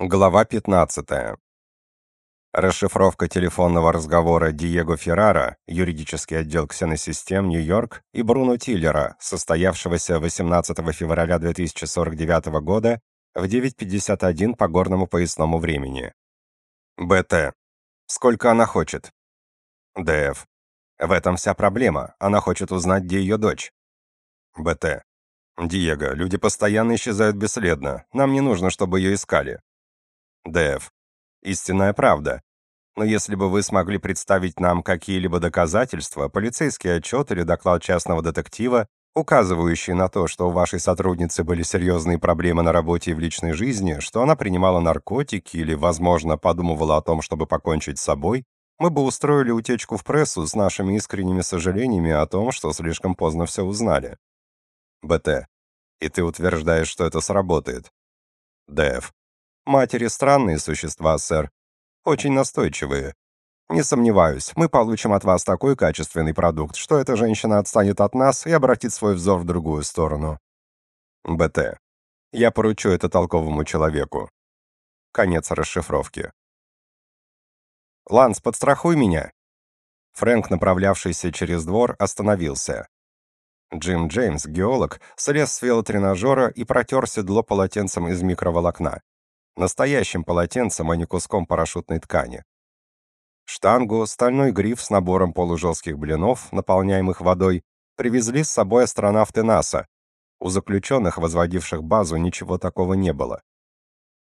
Глава 15. Расшифровка телефонного разговора Диего Феррара, юридический отдел Ксеносистем, Нью-Йорк, и Бруно Тиллера, состоявшегося 18 февраля 2049 года в 9.51 по горному поясному времени. БТ. Сколько она хочет? ДФ. В этом вся проблема. Она хочет узнать, где ее дочь. БТ. Диего, люди постоянно исчезают бесследно. Нам не нужно, чтобы ее искали. Дэв. Истинная правда. Но если бы вы смогли представить нам какие-либо доказательства, полицейский отчет или доклад частного детектива, указывающий на то, что у вашей сотрудницы были серьезные проблемы на работе и в личной жизни, что она принимала наркотики или, возможно, подумывала о том, чтобы покончить с собой, мы бы устроили утечку в прессу с нашими искренними сожалениями о том, что слишком поздно все узнали. БТ. И ты утверждаешь, что это сработает. ДФ. Матери странные существа, сэр. Очень настойчивые. Не сомневаюсь, мы получим от вас такой качественный продукт, что эта женщина отстанет от нас и обратит свой взор в другую сторону. БТ. Я поручу это толковому человеку. Конец расшифровки. Ланс, подстрахуй меня. Фрэнк, направлявшийся через двор, остановился. Джим Джеймс, геолог, слез с велотренажера и протер седло полотенцем из микроволокна настоящим полотенцем, а не куском парашютной ткани. Штангу, стальной гриф с набором полужестких блинов, наполняемых водой, привезли с собой астронавты НАСА. У заключенных, возводивших базу, ничего такого не было.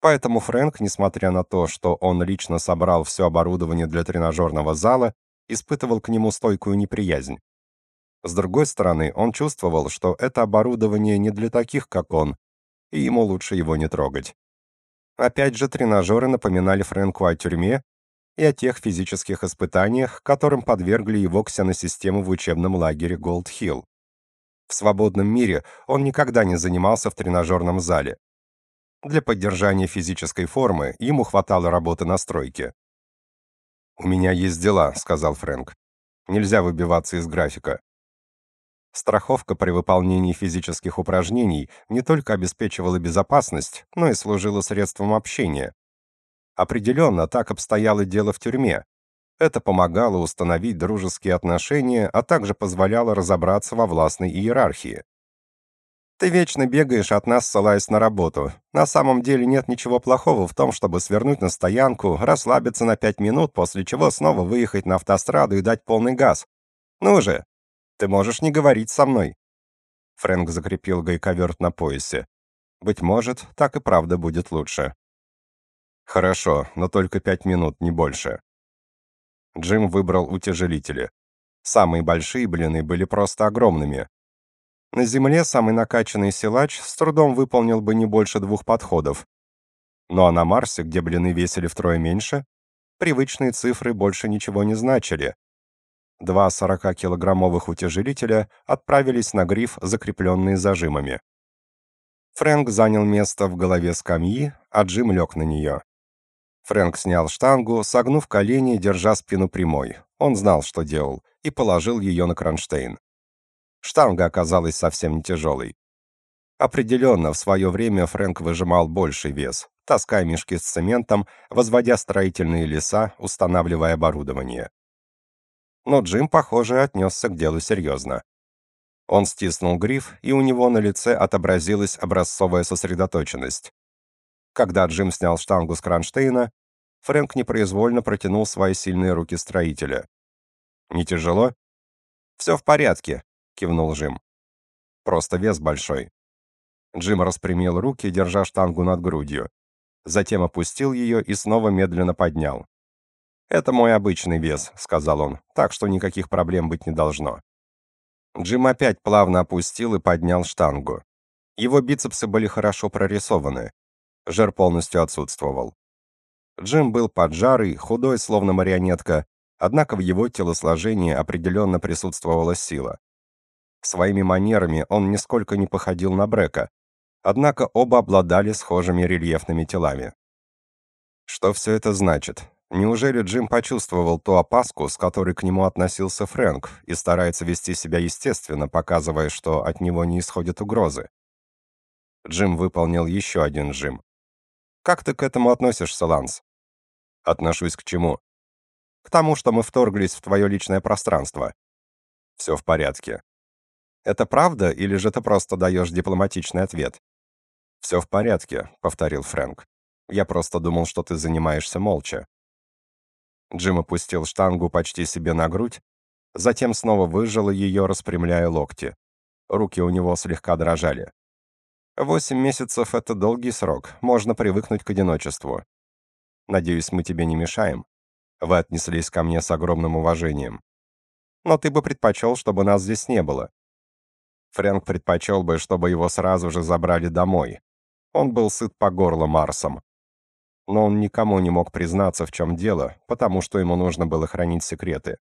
Поэтому Фрэнк, несмотря на то, что он лично собрал все оборудование для тренажерного зала, испытывал к нему стойкую неприязнь. С другой стороны, он чувствовал, что это оборудование не для таких, как он, и ему лучше его не трогать. Опять же, тренажеры напоминали Фрэнку о тюрьме и о тех физических испытаниях, которым подвергли его ксеносистему в учебном лагере Голд-Хилл. В свободном мире он никогда не занимался в тренажерном зале. Для поддержания физической формы ему хватало работы на стройке. «У меня есть дела», — сказал Фрэнк. «Нельзя выбиваться из графика. Страховка при выполнении физических упражнений не только обеспечивала безопасность, но и служила средством общения. Определенно, так обстояло дело в тюрьме. Это помогало установить дружеские отношения, а также позволяло разобраться во властной иерархии. Ты вечно бегаешь от нас, ссылаясь на работу. На самом деле нет ничего плохого в том, чтобы свернуть на стоянку, расслабиться на пять минут, после чего снова выехать на автостраду и дать полный газ. Ну же, ты можешь не говорить со мной. Фрэнк закрепил гайковерт на поясе. Быть может, так и правда будет лучше. Хорошо, но только пять минут, не больше. Джим выбрал утяжелители. Самые большие блины были просто огромными. На земле самый накачанный силач с трудом выполнил бы не больше двух подходов. Ну а на Марсе, где блины весили втрое меньше, привычные цифры больше ничего не значили. Два 40-килограммовых утяжелителя отправились на гриф, закрепленные зажимами. Фрэнк занял место в голове скамьи, а Джим лег на нее. Фрэнк снял штангу, согнув колени, держа спину прямой. Он знал, что делал, и положил ее на кронштейн. Штанга оказалась совсем не тяжелой. Определенно, в свое время Фрэнк выжимал больший вес, таская мешки с цементом, возводя строительные леса, устанавливая оборудование но Джим, похоже, отнесся к делу серьезно. Он стиснул гриф, и у него на лице отобразилась образцовая сосредоточенность. Когда Джим снял штангу с кронштейна, Фрэнк непроизвольно протянул свои сильные руки строителя. «Не тяжело?» «Все в порядке», — кивнул Джим. «Просто вес большой». Джим распрямил руки, держа штангу над грудью. Затем опустил ее и снова медленно поднял. «Это мой обычный вес», — сказал он, — «так что никаких проблем быть не должно». Джим опять плавно опустил и поднял штангу. Его бицепсы были хорошо прорисованы. Жир полностью отсутствовал. Джим был поджарый, худой, словно марионетка, однако в его телосложении определенно присутствовала сила. Своими манерами он нисколько не походил на Брека, однако оба обладали схожими рельефными телами. Что все это значит? Неужели Джим почувствовал ту опаску, с которой к нему относился Фрэнк, и старается вести себя естественно, показывая, что от него не исходят угрозы? Джим выполнил еще один жим. Как ты к этому относишься, Ланс? Отношусь к чему? К тому, что мы вторглись в твое личное пространство. Все в порядке. Это правда, или же ты просто даешь дипломатичный ответ? Все в порядке, повторил Фрэнк. Я просто думал, что ты занимаешься молча. Джим опустил штангу почти себе на грудь, затем снова выжал ее, распрямляя локти. Руки у него слегка дрожали. Восемь месяцев — это долгий срок, можно привыкнуть к одиночеству. Надеюсь, мы тебе не мешаем. Вы отнеслись ко мне с огромным уважением. Но ты бы предпочел, чтобы нас здесь не было. Фрэнк предпочел бы, чтобы его сразу же забрали домой. Он был сыт по горло Марсом. Но он никому не мог признаться, в чем дело, потому что ему нужно было хранить секреты.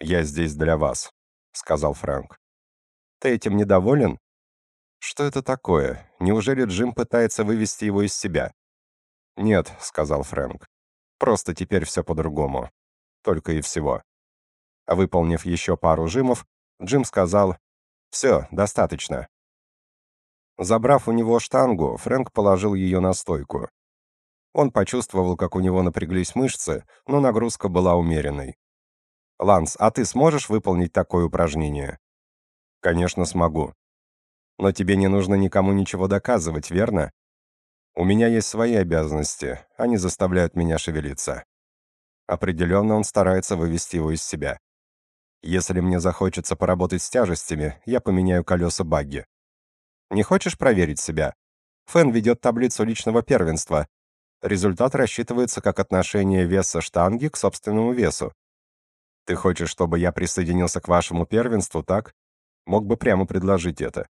«Я здесь для вас», — сказал Фрэнк. «Ты этим недоволен?» «Что это такое? Неужели Джим пытается вывести его из себя?» «Нет», — сказал Фрэнк. «Просто теперь все по-другому. Только и всего». Выполнив еще пару жимов, Джим сказал «Все, достаточно». Забрав у него штангу, Фрэнк положил ее на стойку. Он почувствовал, как у него напряглись мышцы, но нагрузка была умеренной. «Ланс, а ты сможешь выполнить такое упражнение?» «Конечно смогу». «Но тебе не нужно никому ничего доказывать, верно?» «У меня есть свои обязанности, они заставляют меня шевелиться». Определенно он старается вывести его из себя. Если мне захочется поработать с тяжестями, я поменяю колеса багги. Не хочешь проверить себя? Фэн ведет таблицу личного первенства. Результат рассчитывается как отношение веса штанги к собственному весу. Ты хочешь, чтобы я присоединился к вашему первенству, так? Мог бы прямо предложить это.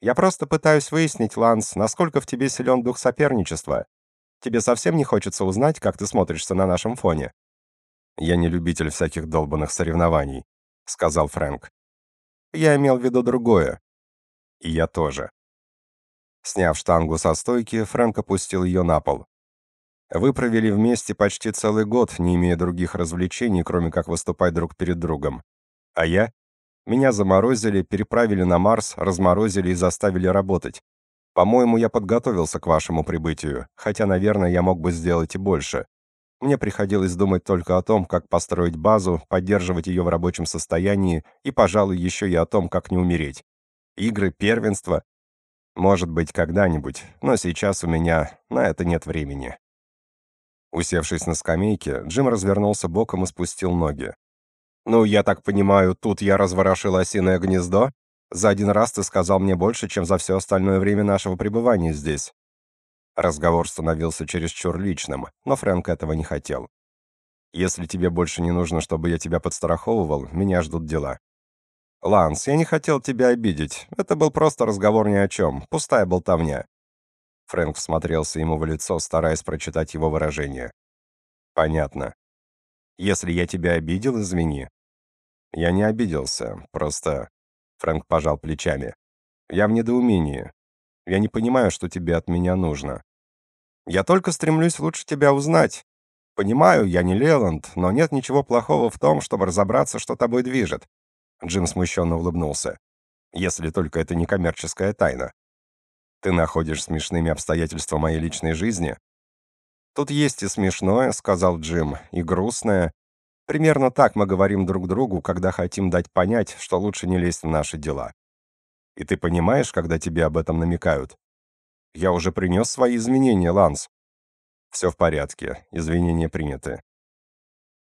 Я просто пытаюсь выяснить, Ланс, насколько в тебе силен дух соперничества. Тебе совсем не хочется узнать, как ты смотришься на нашем фоне. «Я не любитель всяких долбанных соревнований», — сказал Фрэнк. «Я имел в виду другое. И я тоже». Сняв штангу со стойки, Фрэнк опустил ее на пол. «Вы провели вместе почти целый год, не имея других развлечений, кроме как выступать друг перед другом. А я? Меня заморозили, переправили на Марс, разморозили и заставили работать. По-моему, я подготовился к вашему прибытию, хотя, наверное, я мог бы сделать и больше. Мне приходилось думать только о том, как построить базу, поддерживать ее в рабочем состоянии и, пожалуй, еще и о том, как не умереть. Игры, первенство. Может быть, когда-нибудь, но сейчас у меня на это нет времени. Усевшись на скамейке, Джим развернулся боком и спустил ноги. «Ну, я так понимаю, тут я разворошил осиное гнездо? За один раз ты сказал мне больше, чем за все остальное время нашего пребывания здесь. Разговор становился чересчур личным, но Фрэнк этого не хотел. «Если тебе больше не нужно, чтобы я тебя подстраховывал, меня ждут дела». «Ланс, я не хотел тебя обидеть. Это был просто разговор ни о чем, пустая болтовня». Фрэнк всмотрелся ему в лицо, стараясь прочитать его выражение. «Понятно. Если я тебя обидел, извини». «Я не обиделся, просто...» Фрэнк пожал плечами. «Я в недоумении. Я не понимаю, что тебе от меня нужно. Я только стремлюсь лучше тебя узнать. Понимаю, я не Леланд, но нет ничего плохого в том, чтобы разобраться, что тобой движет. Джим смущенно улыбнулся. Если только это не коммерческая тайна. Ты находишь смешными обстоятельства моей личной жизни? Тут есть и смешное, сказал Джим, и грустное. Примерно так мы говорим друг другу, когда хотим дать понять, что лучше не лезть в наши дела. И ты понимаешь, когда тебе об этом намекают? Я уже принес свои извинения, Ланс. Все в порядке, извинения приняты.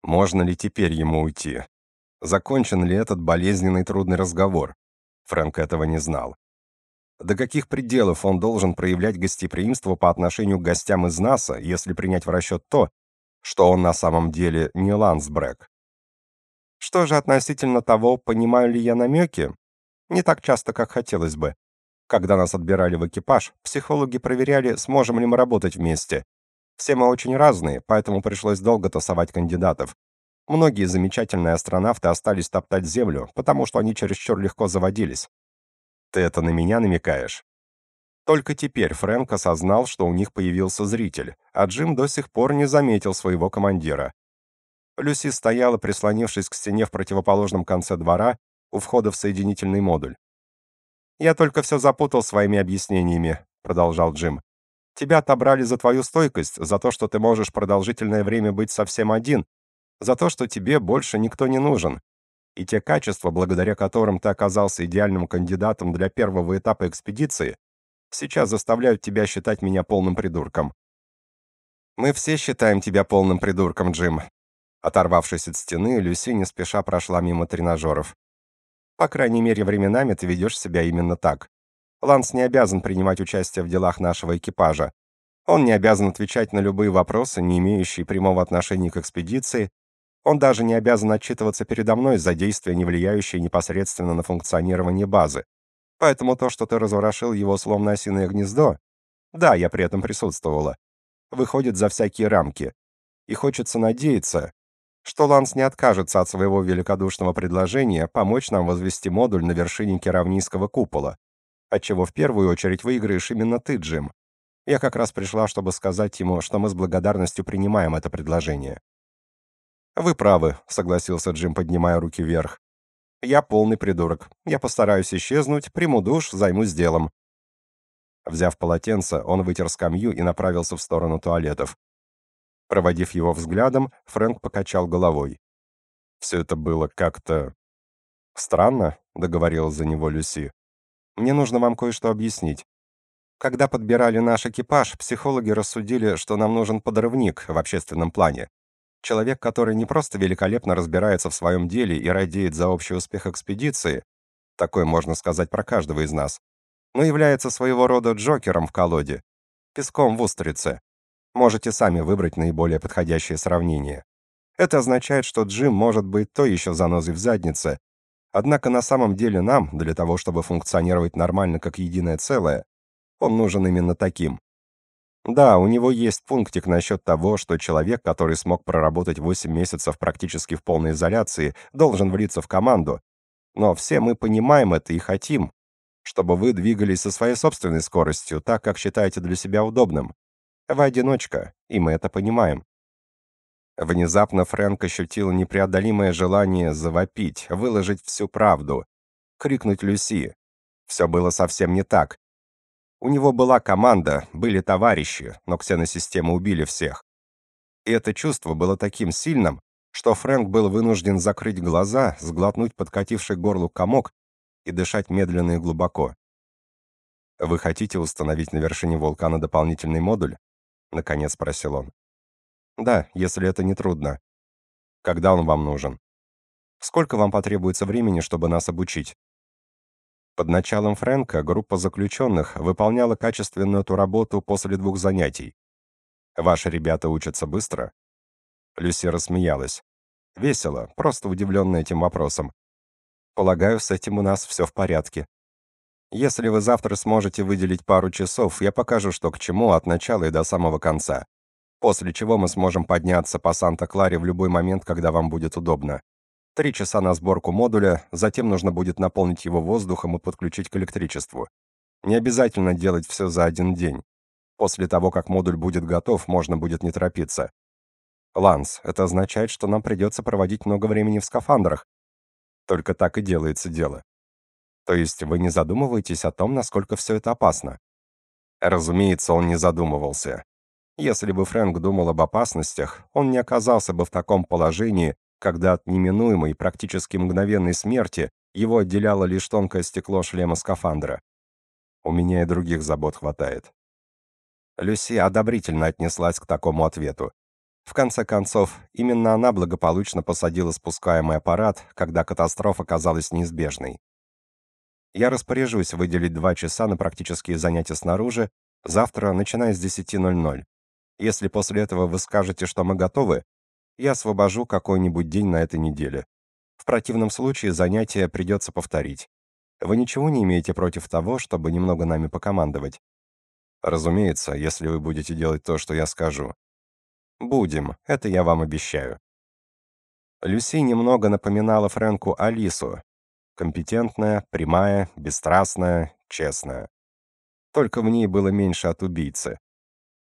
Можно ли теперь ему уйти? Закончен ли этот болезненный трудный разговор? Фрэнк этого не знал. До каких пределов он должен проявлять гостеприимство по отношению к гостям из НАСА, если принять в расчет то, что он на самом деле не Ланс Брэк? Что же относительно того, понимаю ли я намеки? Не так часто, как хотелось бы. Когда нас отбирали в экипаж, психологи проверяли, сможем ли мы работать вместе. Все мы очень разные, поэтому пришлось долго тасовать кандидатов. Многие замечательные астронавты остались топтать землю, потому что они чересчур легко заводились. Ты это на меня намекаешь? Только теперь Фрэнк осознал, что у них появился зритель, а Джим до сих пор не заметил своего командира. Люси стояла, прислонившись к стене в противоположном конце двора, у входа в соединительный модуль. «Я только все запутал своими объяснениями», — продолжал Джим. Тебя отобрали за твою стойкость, за то, что ты можешь продолжительное время быть совсем один, за то, что тебе больше никто не нужен. И те качества, благодаря которым ты оказался идеальным кандидатом для первого этапа экспедиции, сейчас заставляют тебя считать меня полным придурком. Мы все считаем тебя полным придурком, Джим. Оторвавшись от стены, Люси не спеша прошла мимо тренажеров. По крайней мере, временами ты ведешь себя именно так. Ланс не обязан принимать участие в делах нашего экипажа. Он не обязан отвечать на любые вопросы, не имеющие прямого отношения к экспедиции. Он даже не обязан отчитываться передо мной за действия, не влияющие непосредственно на функционирование базы. Поэтому то, что ты разворошил его словно осиное гнездо, да, я при этом присутствовала, выходит за всякие рамки. И хочется надеяться, что Ланс не откажется от своего великодушного предложения помочь нам возвести модуль на вершине Керавнийского купола отчего в первую очередь выиграешь именно ты, Джим. Я как раз пришла, чтобы сказать ему, что мы с благодарностью принимаем это предложение. Вы правы, согласился Джим, поднимая руки вверх. Я полный придурок. Я постараюсь исчезнуть, приму душ, займусь делом. Взяв полотенце, он вытер скамью и направился в сторону туалетов. Проводив его взглядом, Фрэнк покачал головой. Все это было как-то странно, договорил за него Люси. Мне нужно вам кое-что объяснить. Когда подбирали наш экипаж, психологи рассудили, что нам нужен подрывник в общественном плане. Человек, который не просто великолепно разбирается в своем деле и радеет за общий успех экспедиции, такое можно сказать про каждого из нас, но является своего рода джокером в колоде, песком в устрице. Можете сами выбрать наиболее подходящее сравнение. Это означает, что Джим может быть то еще занозой в заднице, Однако на самом деле нам, для того, чтобы функционировать нормально как единое целое, он нужен именно таким. Да, у него есть пунктик насчет того, что человек, который смог проработать 8 месяцев практически в полной изоляции, должен влиться в команду. Но все мы понимаем это и хотим, чтобы вы двигались со своей собственной скоростью, так как считаете для себя удобным. Вы одиночка, и мы это понимаем. Внезапно Фрэнк ощутил непреодолимое желание завопить, выложить всю правду, крикнуть Люси. Все было совсем не так. У него была команда, были товарищи, но ксеносистемы убили всех. И это чувство было таким сильным, что Фрэнк был вынужден закрыть глаза, сглотнуть подкативший горлу комок и дышать медленно и глубоко. «Вы хотите установить на вершине вулкана дополнительный модуль?» — наконец спросил он. Да, если это не трудно. Когда он вам нужен? Сколько вам потребуется времени, чтобы нас обучить? Под началом Фрэнка группа заключенных выполняла качественную эту работу после двух занятий. Ваши ребята учатся быстро? Люси рассмеялась. Весело, просто удивленная этим вопросом. Полагаю, с этим у нас все в порядке. Если вы завтра сможете выделить пару часов, я покажу, что к чему от начала и до самого конца после чего мы сможем подняться по Санта-Кларе в любой момент, когда вам будет удобно. Три часа на сборку модуля, затем нужно будет наполнить его воздухом и подключить к электричеству. Не обязательно делать все за один день. После того, как модуль будет готов, можно будет не торопиться. Ланс, это означает, что нам придется проводить много времени в скафандрах. Только так и делается дело. То есть вы не задумываетесь о том, насколько все это опасно? Разумеется, он не задумывался. Если бы Фрэнк думал об опасностях, он не оказался бы в таком положении, когда от неминуемой, практически мгновенной смерти его отделяло лишь тонкое стекло шлема скафандра. У меня и других забот хватает. Люси одобрительно отнеслась к такому ответу. В конце концов, именно она благополучно посадила спускаемый аппарат, когда катастрофа казалась неизбежной. Я распоряжусь выделить два часа на практические занятия снаружи, завтра, начиная с 10:00. Если после этого вы скажете, что мы готовы, я освобожу какой-нибудь день на этой неделе. В противном случае занятие придется повторить. Вы ничего не имеете против того, чтобы немного нами покомандовать? Разумеется, если вы будете делать то, что я скажу. Будем, это я вам обещаю. Люси немного напоминала Фрэнку Алису. Компетентная, прямая, бесстрастная, честная. Только в ней было меньше от убийцы.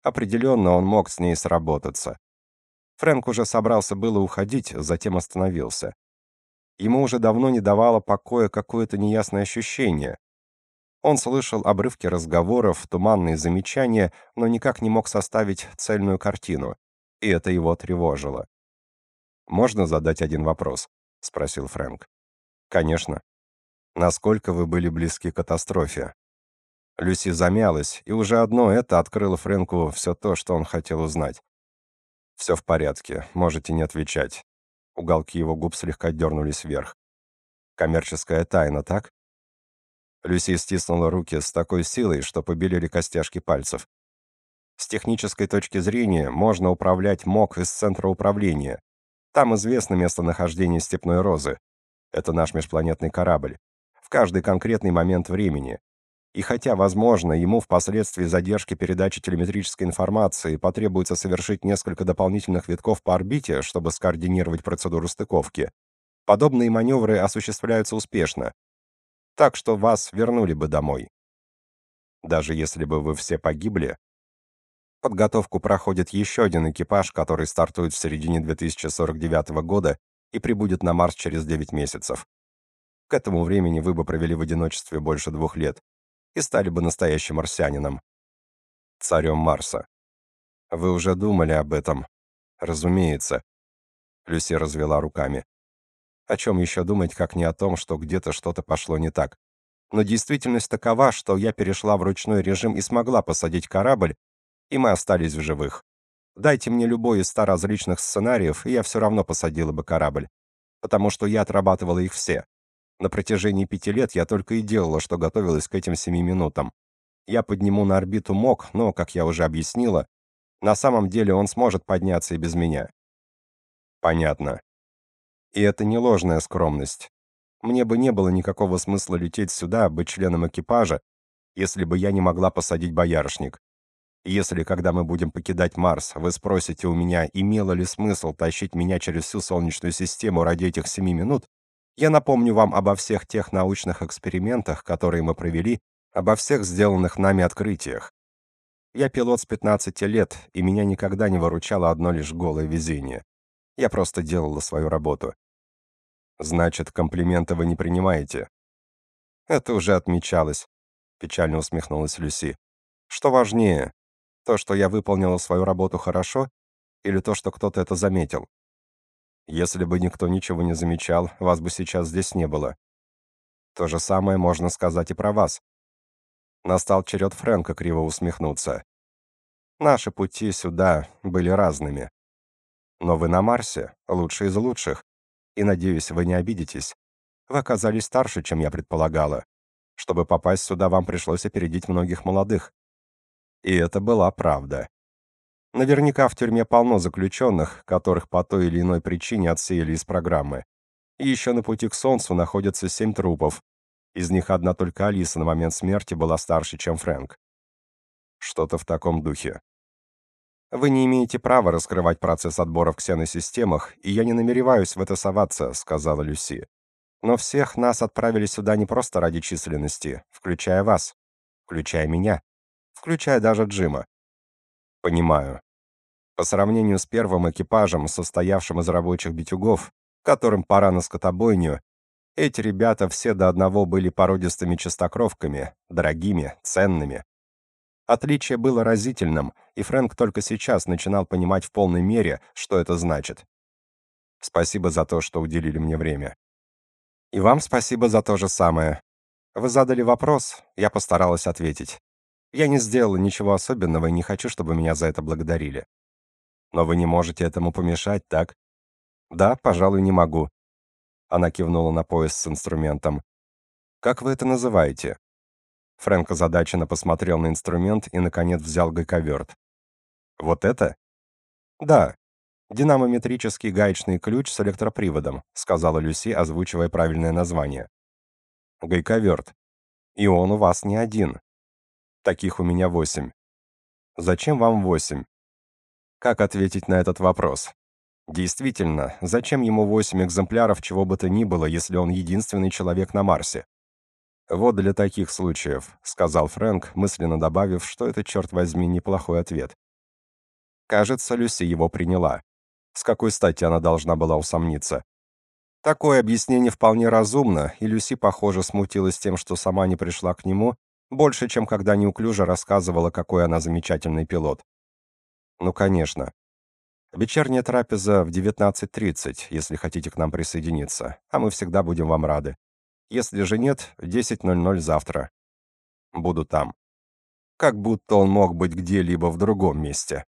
Определенно он мог с ней сработаться. Фрэнк уже собрался было уходить, затем остановился. Ему уже давно не давало покоя какое-то неясное ощущение. Он слышал обрывки разговоров, туманные замечания, но никак не мог составить цельную картину, и это его тревожило. «Можно задать один вопрос?» — спросил Фрэнк. «Конечно. Насколько вы были близки к катастрофе?» Люси замялась, и уже одно это открыло Фрэнку все то, что он хотел узнать. «Все в порядке, можете не отвечать». Уголки его губ слегка дернулись вверх. «Коммерческая тайна, так?» Люси стиснула руки с такой силой, что побелели костяшки пальцев. С технической точки зрения можно управлять МОК из центра управления. Там известно местонахождение степной розы. Это наш межпланетный корабль. В каждый конкретный момент времени. И хотя, возможно, ему впоследствии задержки передачи телеметрической информации потребуется совершить несколько дополнительных витков по орбите, чтобы скоординировать процедуру стыковки, подобные маневры осуществляются успешно, так что вас вернули бы домой. Даже если бы вы все погибли, подготовку проходит еще один экипаж, который стартует в середине 2049 года и прибудет на Марс через 9 месяцев. К этому времени вы бы провели в одиночестве больше двух лет и стали бы настоящим марсианином. Царем Марса. Вы уже думали об этом? Разумеется. Люси развела руками. О чем еще думать, как не о том, что где-то что-то пошло не так? Но действительность такова, что я перешла в ручной режим и смогла посадить корабль, и мы остались в живых. Дайте мне любой из ста различных сценариев, и я все равно посадила бы корабль. Потому что я отрабатывала их все. На протяжении пяти лет я только и делала, что готовилась к этим семи минутам. Я подниму на орбиту МОК, но, как я уже объяснила, на самом деле он сможет подняться и без меня. Понятно. И это не ложная скромность. Мне бы не было никакого смысла лететь сюда, быть членом экипажа, если бы я не могла посадить боярышник. Если, когда мы будем покидать Марс, вы спросите у меня, имело ли смысл тащить меня через всю Солнечную систему ради этих семи минут, я напомню вам обо всех тех научных экспериментах, которые мы провели, обо всех сделанных нами открытиях. Я пилот с 15 лет, и меня никогда не выручало одно лишь голое везение. Я просто делала свою работу. Значит, комплименты вы не принимаете? Это уже отмечалось, печально усмехнулась Люси. Что важнее, то, что я выполнила свою работу хорошо, или то, что кто-то это заметил? Если бы никто ничего не замечал, вас бы сейчас здесь не было. То же самое можно сказать и про вас. Настал черед Фрэнка криво усмехнуться. Наши пути сюда были разными. Но вы на Марсе, лучший из лучших. И, надеюсь, вы не обидитесь. Вы оказались старше, чем я предполагала. Чтобы попасть сюда, вам пришлось опередить многих молодых. И это была правда. Наверняка в тюрьме полно заключенных, которых по той или иной причине отсеяли из программы. И еще на пути к Солнцу находятся семь трупов. Из них одна только Алиса на момент смерти была старше, чем Фрэнк. Что-то в таком духе. Вы не имеете права раскрывать процесс отбора в ксеносистемах, и я не намереваюсь в это соваться, сказала Люси. Но всех нас отправили сюда не просто ради численности, включая вас, включая меня, включая даже Джима. Понимаю. По сравнению с первым экипажем, состоявшим из рабочих битюгов, которым пора на скотобойню, эти ребята все до одного были породистыми чистокровками, дорогими, ценными, Отличие было разительным, и Фрэнк только сейчас начинал понимать в полной мере, что это значит. Спасибо за то, что уделили мне время. И вам спасибо за то же самое. Вы задали вопрос, я постаралась ответить. Я не сделала ничего особенного и не хочу, чтобы меня за это благодарили. Но вы не можете этому помешать, так? Да, пожалуй, не могу. Она кивнула на пояс с инструментом. Как вы это называете? Фрэнк озадаченно посмотрел на инструмент и, наконец, взял гайковерт. «Вот это?» «Да. Динамометрический гаечный ключ с электроприводом», сказала Люси, озвучивая правильное название. «Гайковерт. И он у вас не один. Таких у меня восемь. Зачем вам восемь?» Как ответить на этот вопрос? Действительно, зачем ему восемь экземпляров чего бы то ни было, если он единственный человек на Марсе? «Вот для таких случаев», — сказал Фрэнк, мысленно добавив, что это, черт возьми, неплохой ответ. Кажется, Люси его приняла. С какой стати она должна была усомниться? Такое объяснение вполне разумно, и Люси, похоже, смутилась тем, что сама не пришла к нему, Больше, чем когда неуклюже рассказывала, какой она замечательный пилот. Ну, конечно. Вечерняя трапеза в 19.30, если хотите к нам присоединиться, а мы всегда будем вам рады. Если же нет, в 10.00 завтра. Буду там. Как будто он мог быть где-либо в другом месте.